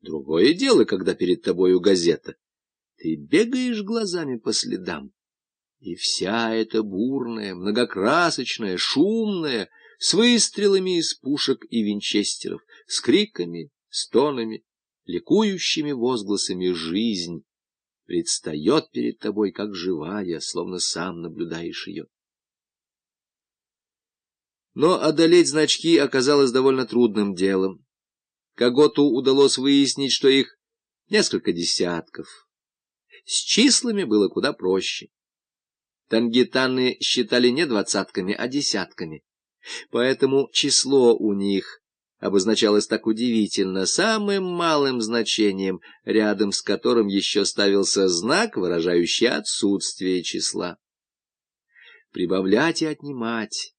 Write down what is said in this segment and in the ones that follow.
Другое дело, когда перед тобою газета. Ты бегаешь глазами по следам. И вся эта бурная, многокрасочная, шумная, с выстрелами из пушек и винчестеров, с криками, стонами, ликующими возгласами жизнь предстает перед тобой как живая, словно сам наблюдаешь ее. Но одолеть значки оказалось довольно трудным делом. Коготу удалось выяснить, что их несколько десятков. С числами было куда проще. Тангитаны считали не двадцатками, а десятками. Поэтому число у них обозначалось так удивительно самым малым значением, рядом с которым еще ставился знак, выражающий отсутствие числа. Прибавлять и отнимать,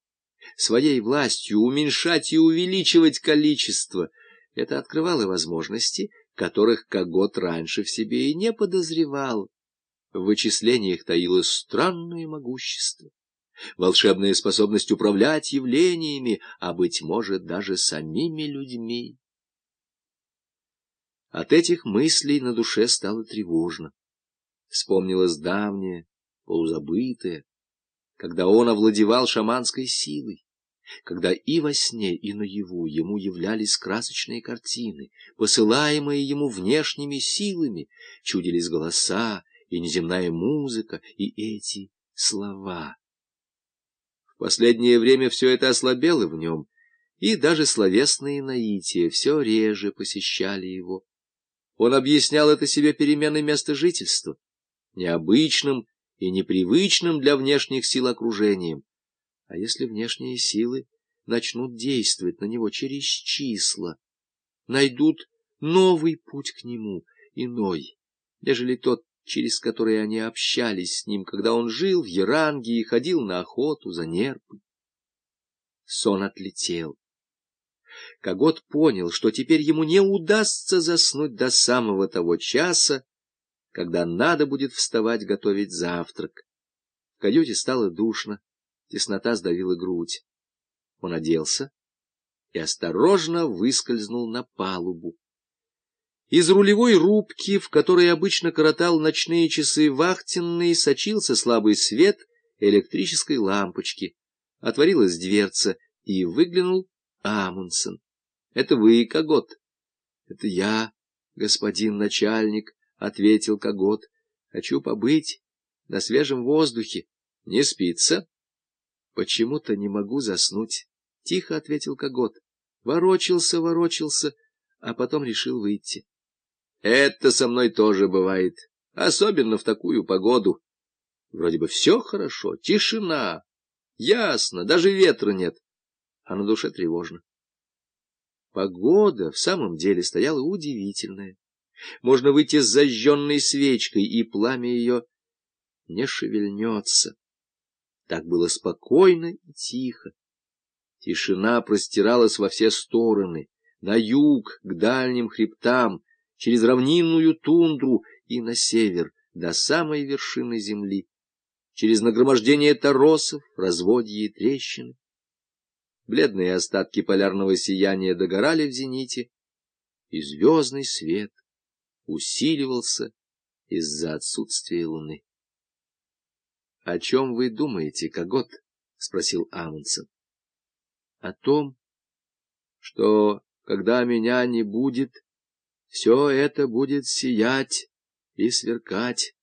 своей властью уменьшать и увеличивать количество — это открывало возможности, которых Когот раньше в себе и не подозревал. В вычислениях таилось странное могущество, волшебная способность управлять явлениями, а, быть может, даже самими людьми. От этих мыслей на душе стало тревожно. Вспомнилось давнее, полузабытое, когда он овладевал шаманской силой когда и во сне, и наяву ему являлись красочные картины, посылаемые ему внешними силами, чудились голоса и неземная музыка, и эти слова. В последнее время все это ослабело в нем, и даже словесные наития все реже посещали его. Он объяснял это себе переменой места жительства, необычным и непривычным для внешних сил окружением. А если внешние силы начнут действовать на него через числа, найдут новый путь к нему, иной, нежели тот, через который они общались с ним, когда он жил в Яранге и ходил на охоту за нерпой. Сон отлетел. Когот понял, что теперь ему не удастся заснуть до самого того часа, когда надо будет вставать готовить завтрак. В каюте стало душно. Теснота сдавила грудь. Он оделся и осторожно выскользнул на палубу. Из рулевой рубки, в которой обычно коротал ночные часы вахтенный, сочился слабый свет электрической лампочки. Отворилась дверца, и выглянул Амундсен. — Это вы, Когот? — Это я, господин начальник, — ответил Когот. — Хочу побыть на свежем воздухе. Не спится? — Почему-то не могу заснуть, — тихо ответил Когот. Ворочился, ворочался, а потом решил выйти. — Это со мной тоже бывает, особенно в такую погоду. Вроде бы все хорошо, тишина, ясно, даже ветра нет, а на душе тревожно. Погода в самом деле стояла удивительная. Можно выйти с зажженной свечкой, и пламя ее не шевельнется. Так было спокойно и тихо. Тишина простиралась во все стороны, на юг, к дальним хребтам, через равнинную тундру и на север, до самой вершины земли, через нагромождение торосов, разводья и трещины. Бледные остатки полярного сияния догорали в зените, и звездный свет усиливался из-за отсутствия луны. — О чем вы думаете, Когот? — спросил Амундсен. — О том, что, когда меня не будет, все это будет сиять и сверкать.